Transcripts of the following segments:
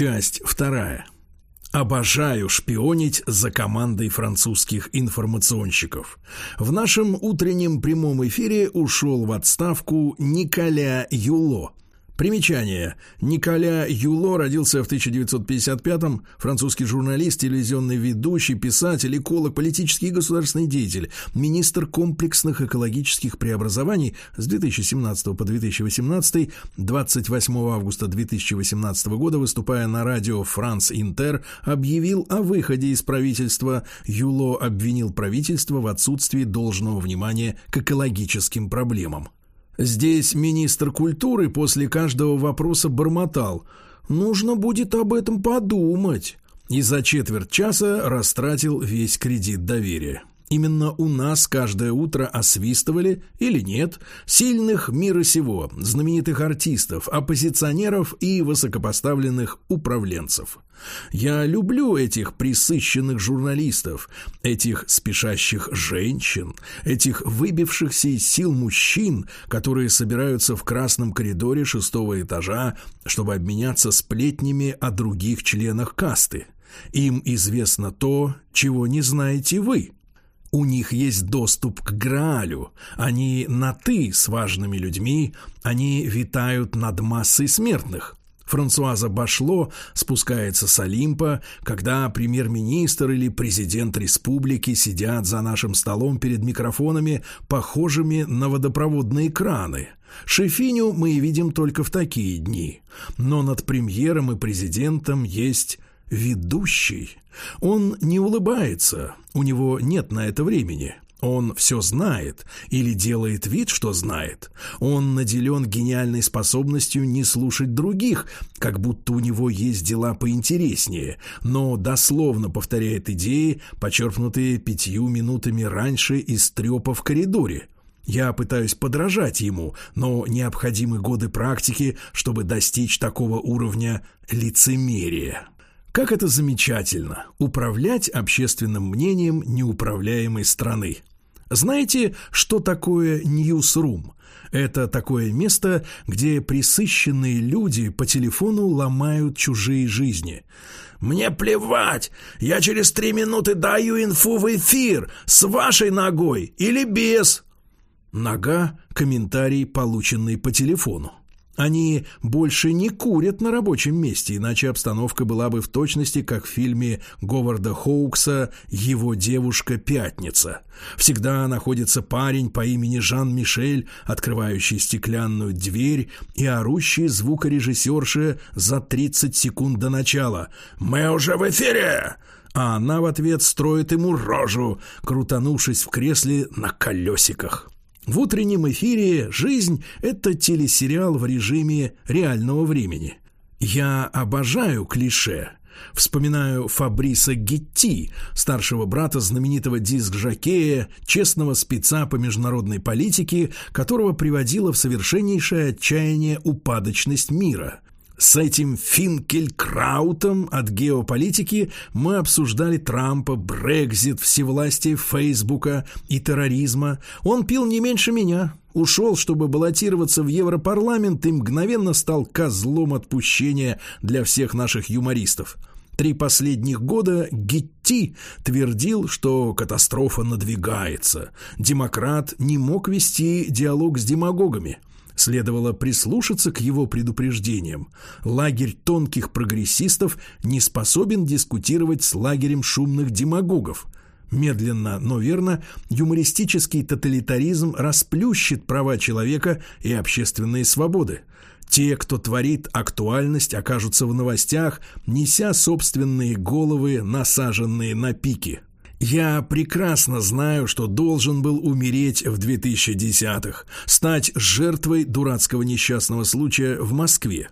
Часть вторая. Обожаю шпионить за командой французских информационщиков. В нашем утреннем прямом эфире ушел в отставку Николя Юло – Примечание. Николя Юло родился в 1955-м, французский журналист, телевизионный ведущий, писатель, эколог, политический и государственный деятель, министр комплексных экологических преобразований с 2017 по 2018, 28 августа 2018 года, выступая на радио «Франс Интер», объявил о выходе из правительства. Юло обвинил правительство в отсутствии должного внимания к экологическим проблемам. Здесь министр культуры после каждого вопроса бормотал «Нужно будет об этом подумать» и за четверть часа растратил весь кредит доверия. Именно у нас каждое утро освистывали, или нет, сильных мира сего, знаменитых артистов, оппозиционеров и высокопоставленных управленцев. Я люблю этих присыщенных журналистов, этих спешащих женщин, этих выбившихся из сил мужчин, которые собираются в красном коридоре шестого этажа, чтобы обменяться сплетнями о других членах касты. Им известно то, чего не знаете вы. У них есть доступ к Граалю. Они на «ты» с важными людьми, они витают над массой смертных. Франсуаза Башло спускается с Олимпа, когда премьер-министр или президент республики сидят за нашим столом перед микрофонами, похожими на водопроводные краны. Шефиню мы видим только в такие дни. Но над премьером и президентом есть ведущий. Он не улыбается, у него нет на это времени. Он все знает или делает вид, что знает. Он наделен гениальной способностью не слушать других, как будто у него есть дела поинтереснее, но дословно повторяет идеи, почерпнутые пятью минутами раньше из трепа в коридоре. Я пытаюсь подражать ему, но необходимы годы практики, чтобы достичь такого уровня лицемерия. Как это замечательно – управлять общественным мнением неуправляемой страны. Знаете, что такое ньюсрум? Это такое место, где присыщенные люди по телефону ломают чужие жизни. «Мне плевать! Я через три минуты даю инфу в эфир! С вашей ногой или без!» Нога – комментарий, полученный по телефону. Они больше не курят на рабочем месте, иначе обстановка была бы в точности, как в фильме Говарда Хоукса «Его девушка Пятница». Всегда находится парень по имени Жан-Мишель, открывающий стеклянную дверь и орущий звукорежиссерши за 30 секунд до начала «Мы уже в эфире!» А она в ответ строит ему рожу, крутанувшись в кресле на колесиках. В утреннем эфире «Жизнь» — это телесериал в режиме реального времени. Я обожаю клише. Вспоминаю Фабриса Гетти, старшего брата знаменитого диск-жокея, честного спеца по международной политике, которого приводила в совершеннейшее отчаяние упадочность мира. С этим Финкелькраутом от геополитики мы обсуждали Трампа, Брекзит, всевластие Фейсбука и терроризма. Он пил не меньше меня, ушел, чтобы баллотироваться в Европарламент и мгновенно стал козлом отпущения для всех наших юмористов. Три последних года Гетти твердил, что катастрофа надвигается. Демократ не мог вести диалог с демагогами. Следовало прислушаться к его предупреждениям. Лагерь тонких прогрессистов не способен дискутировать с лагерем шумных демагогов. Медленно, но верно, юмористический тоталитаризм расплющит права человека и общественные свободы. Те, кто творит актуальность, окажутся в новостях, неся собственные головы, насаженные на пики. Я прекрасно знаю, что должен был умереть в 2010-х, стать жертвой дурацкого несчастного случая в Москве.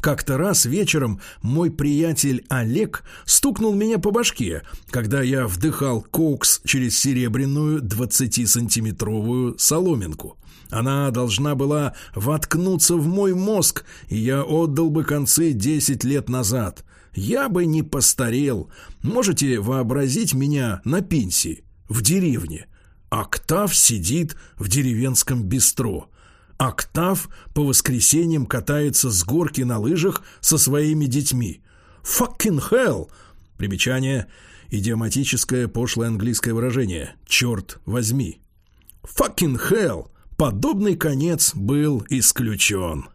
Как-то раз вечером мой приятель Олег стукнул меня по башке, когда я вдыхал кокс через серебряную 20-сантиметровую соломинку. Она должна была воткнуться в мой мозг, и я отдал бы концы 10 лет назад. Я бы не постарел. Можете вообразить меня на пенсии, в деревне. Октав сидит в деревенском бистро. Октав по воскресеньям катается с горки на лыжах со своими детьми. «Fucking hell!» Примечание – идиоматическое пошлое английское выражение «черт возьми». «Fucking hell!» Подобный конец был исключен.